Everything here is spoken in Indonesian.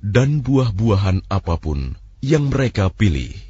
dan buah-buahan apa pun yang mereka pilih.